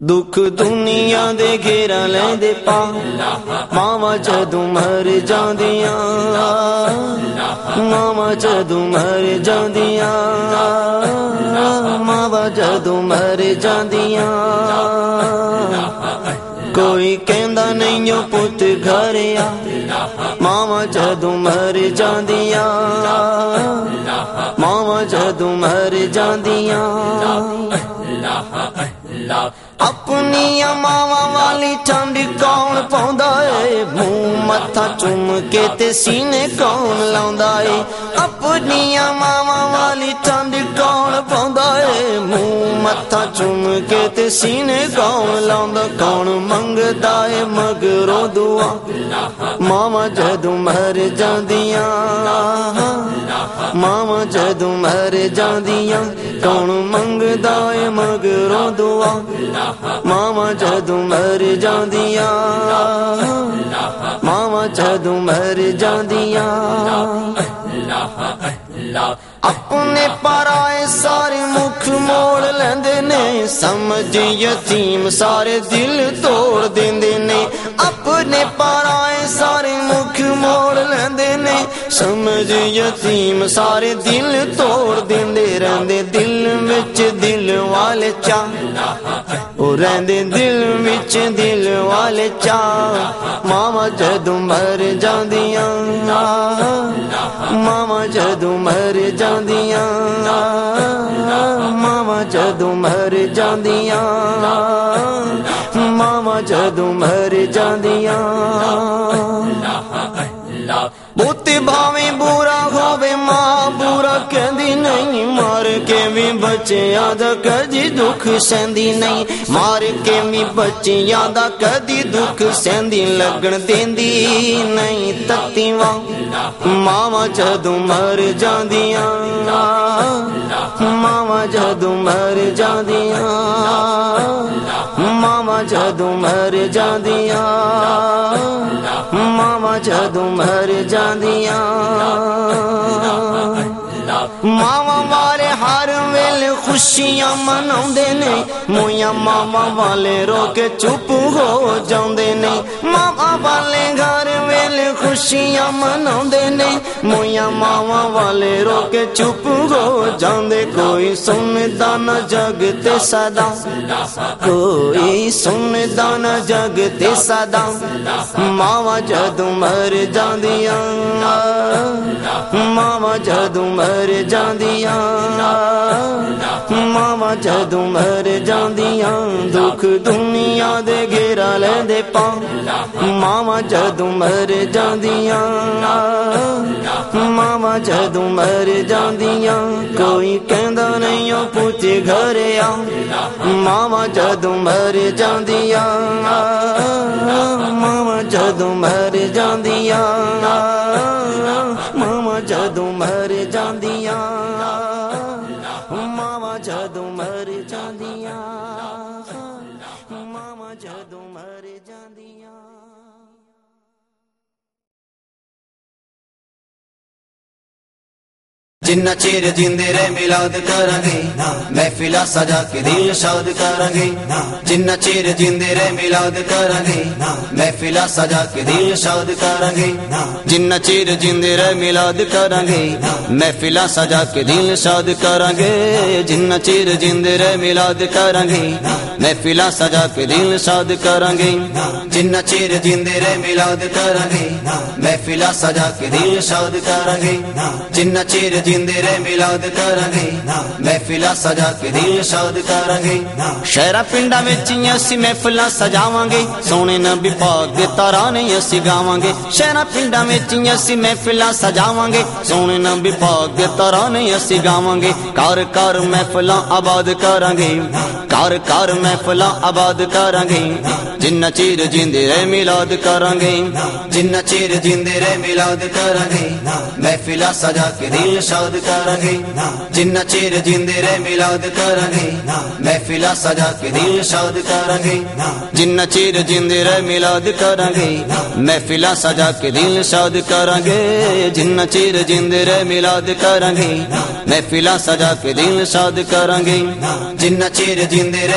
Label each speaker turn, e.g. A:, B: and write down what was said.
A: دکھ دنیا دے گھیرا لے دے پا ماما جدو مر جاندیاں ماما جدو مر جاندیاں ماما جدو مر جاندیاں کوئی کہندا نہیں او پت گھر آ ماما جدو مر جاندیاں ماما جدو مر جاندیاں اللہ۔ اپنی ماوا والی ٹھنڈ کون پاؤندا منہ متھا چوم کے تے سینے کون لاوندا اپنی ماوا والی ٹھنڈ کون پاؤندا منہ متھا چوم کے تے سینے کون لاوندا کون منگدا اے مگرو دعا؟ ماما جدوں مر جاندیاں۔ ماما جدو مر جاندیاں کون منگدا اے مگروں دعا ماما جدو مر جاندیاں ماما جدو مر جاندیاں اپنے پرائے سارے مکھ موڑ لیندے نے سمجھ یتیم سارے دل توڑ دیندے نے اپنے سمجھ یتیم سارے دل توڑ دیندے رہندے دل وچ دل والے چا او رہندے دل وچ دل والے چا ماما جدوں مر جاندیاں ماما جدو مر جاندیاں ماما جدوں مر جاندیاں ماما جدوں مر جاندیاں بوت بھاویں بورا ہوے ماں، بورا کہندی نہیں، مار کے بھی بچے یادا کدی دکھ سہندی نہیں۔ مار کے بھی بچے یادا کدی دکھ سہندی، لگن دیندی نہیں۔ تتی واں ماما جدوں مر جاندیاں۔ ماما جدوں مر جاندیاں۔ ماما جدو مر جاندیاں ماما جادو مر جاندیاں۔ ماوا والے ہر ویلے خوشیاں منا نے مویا ماوا والے رو کے چپ ہو جاندے نے ماوا والے گھر ویلے خوشیاں منا نے مویا ماوا والے رو کے چپ ہو جاندے کوئی سندا نہ جگتے سدا کوئی سندا نہ جگتے سدا ماوا جدو مر جاندیاں ماوا جدوں مر جاندیاں ماوا جدو مر جاندیاں دکھ دنیا دے گھیرا لے دے پاں ماوا جدو مر جاندیاں ماوا جدو مر جاندیاں کوئی کہندا نہیں او پوچھ گھر آ ماوا جدو مر جاندیاں ماوا جدو مر جاندیاں ਜਿੰਨਾ ਚਿਰ ਜਿੰਦੇ ਰਹਿ ਮਿਲਾਦ ਕਰਾਂਗੇ ਮਹਿਫਿਲਾ ਸਜਾ ਕੇ ਦਿਲ ਸ਼ਾਦ ਕਰਾਂਗੇ ਜਿੰਨਾ ਚਿਰ ਜਿੰਦੇ ਰਹਿ ਮਿਲਾਦ ਕਰਾਂਗੇ ਮਹਿਫਿਲਾ ਸਜਾ ਕੇ ਦਿਲ ਸ਼ਾਦ ਕਰਾਂਗੇ ਜਿੰਨਾ ਚਿਰ ਜਿੰਦੇ ਰਹਿ ਮਿਲਾਦ ਕਰਾਂਗੇ ਮਹਿਫਿਲਾਂ ਸਜਾ ਕੇ ਦਿਲ ਸ਼ਾਦ ਕਰਾਂਗੇ ਜਿੰਨਾ ਚਿਰ ਜਿੰਦੇ ਰਹਿ ਮਿਲਾਦ ਕਰਾਂਗੇ ਮਹਿਫਿਲਾਂ ਸਜਾ ਕੇ ਦਿਲ ਸ਼ਾਦ ਕਰਾਂਗੇ ਜਿੰਨਾ ਚਿਰ ਜਿੰਦੇ ਰਹਿ ਮਿਲਾਦ شہرا پنڈا محفل اسی گے سونے نبی پاک دے ترانے اسی گاواں گے شہرا پنڈا وچ اسی محفلا سجاواں گے سونے نبی پاک دے ترانے اسی گاواں گے کار کار محفل آباد کر گے کار کار محفل آباد کر گے جن چیر جیندے رے ملاد کر گے جن چیر جیندے رے ملاد کر گے محفل سجا کے دل شاد میلاد کرنے جنہ چیر جیندے رہ میلاد کرنے محفلا سجا کے دل شاد کرنے جنہ چیر جیندے رہ میلاد کرنے محفلا سجا کے دل شاد کرنے جنہ چیر جیندے رہ میلاد کرنے محفلا سجا کے دل شاد کرنے جنہ چیر جیندے رہ